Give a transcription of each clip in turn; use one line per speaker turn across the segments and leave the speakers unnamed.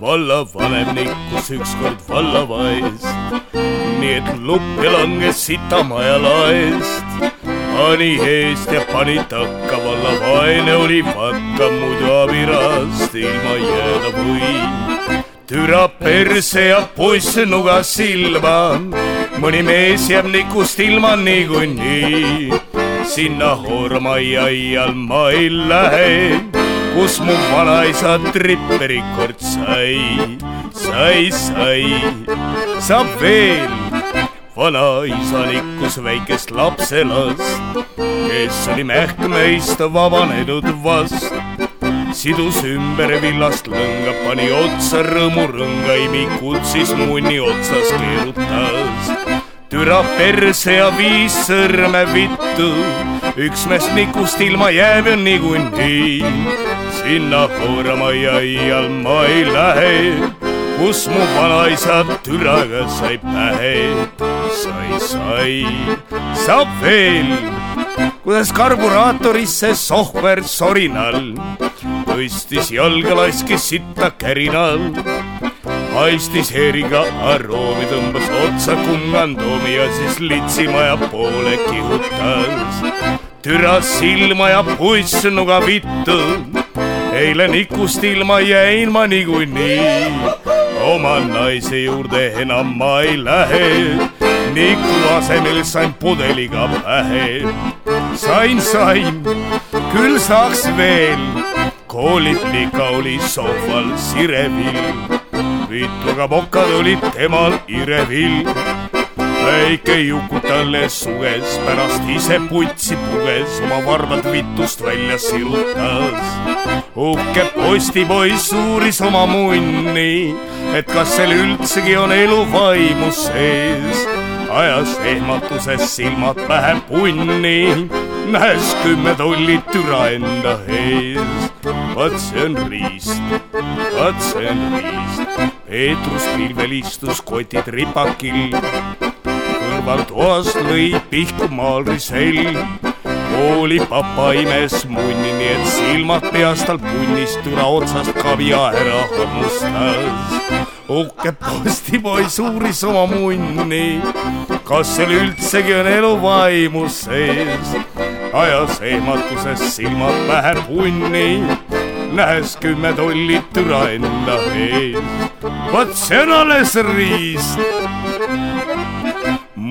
vallavanem nikkus ükskord vallavaest, nii et lupp ja langes sitamaja laest. pani eest ja pani takka, vallavaene oli vakka, muidu abirast ilma jääda või. türa perse ja puss nugas silma, mõni mees jääb nikust ilma niikuinii. Sinna hoormaiaial ma ei lähe kus mu vanaisa tripperi kord sai, sai, sai, saab veel. vanaisa nikkus väikest lapselast, kes oli mähkmeist vabanenud vast. sidus ümber villast lõnga, pani otsa rõõmurõnga, imikud siis munni otsas keerutas. Türa perse ja viis sõrme vittu. Üks mees nikust ilma jääb ju niikuinii. sinna hooramaiaial ma ei lähe, kus mu vanaisa türaga sai pähe. sai, sai, saab veel, kuidas karburaatorisse sohver sorinal? Tõstis jalga, laskis sitta kärinal haistis heeriga aroomi, tõmbas otsa kungandoomi ja siis litsimaja poole kihutas. türas silma ja pussnuga vittu, eile nikust ilma jäin ma niikuinii. oma naise juurde enam ma ei lähe, niku asemel sain pudeliga pähe. sain, sain, küll saaks veel, kooliplika oli sohval sirevil vittuga mokad olid temal irevil. väike Juku talle suges, pärast ise putsi puges, oma varbad vitust välja sirutas. uhke postipoiss uuris oma munni, et kas seal üldsegi on elu vaimus sees. ajas ehmatuses silmad pähe punni, näes kümme tolli türa enda ees. vaat see on riist, vaat see on riist Peetrus pilvel istus kotid ripakil. kõrvaltoast lõi pihku maalrisell. kooli papa imes munni, nii et silmad peast tal punnist türa otsast kavia ära hammustas. uhke postipoiss uuris oma munni, kas seal üldsegi on elu vaimus sees. Ajas ehmatuses silmad pähe punni nähes kümme tolli türa enda ees vot see on alles riist.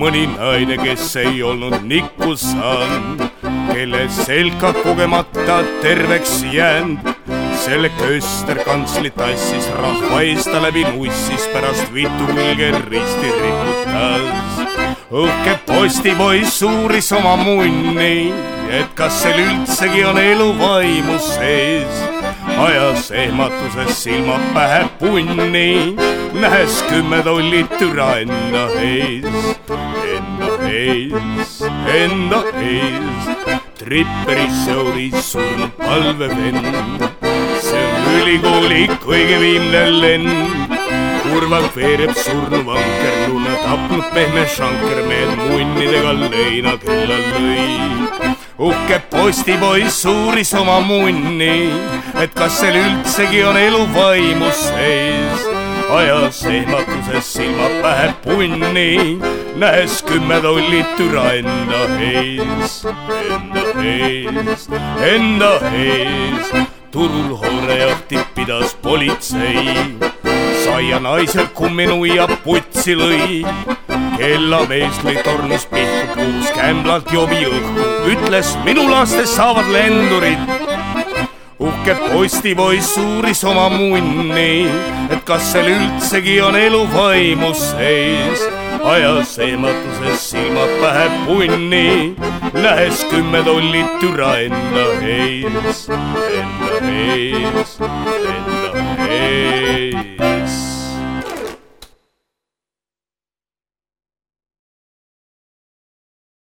mõni naine, kes ei olnud nikku saanud, kelle selga kogemata terveks jäänud, selle kösterkantsli tassis rahva eest ta läbi nussis, pärast vitu külge risti riputas. uhke postipoiss uuris oma munni, et kas seal üldsegi on elu vaimus sees ajas ehmatuses silmad pähe punni, nähes kümme tolli türa enda ees, enda ees, enda ees. tripperisse oli surnud palvevend, ülikooli kõige viimne lend kurvalt veereb surnu vanker, luna tapnud pehme šankermees munnidega leina kella lõi uhke postipoiss uuris oma munni, et kas seal üldsegi on elu vaimus sees. ajas ehmatuses silmad pähe punni, nähes kümme tolli türa enda ees, enda ees, enda ees. Turul hoorejahti pidas politsei, saia naisel kumminuia putsi lõi kellamees lõi tornis pihku, puhus kämblalt jobi õhku, ütles minu lastest saavad lendurid. uhke postipoiss uuris oma munni, et kas seal üldsegi on elu vaimus sees. ajas ehmatuses silmad pähe punni, nähes kümme tolli türa enda ees, enda ees, enda ees.